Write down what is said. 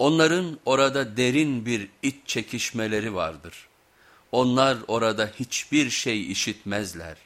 Onların orada derin bir iç çekişmeleri vardır. Onlar orada hiçbir şey işitmezler.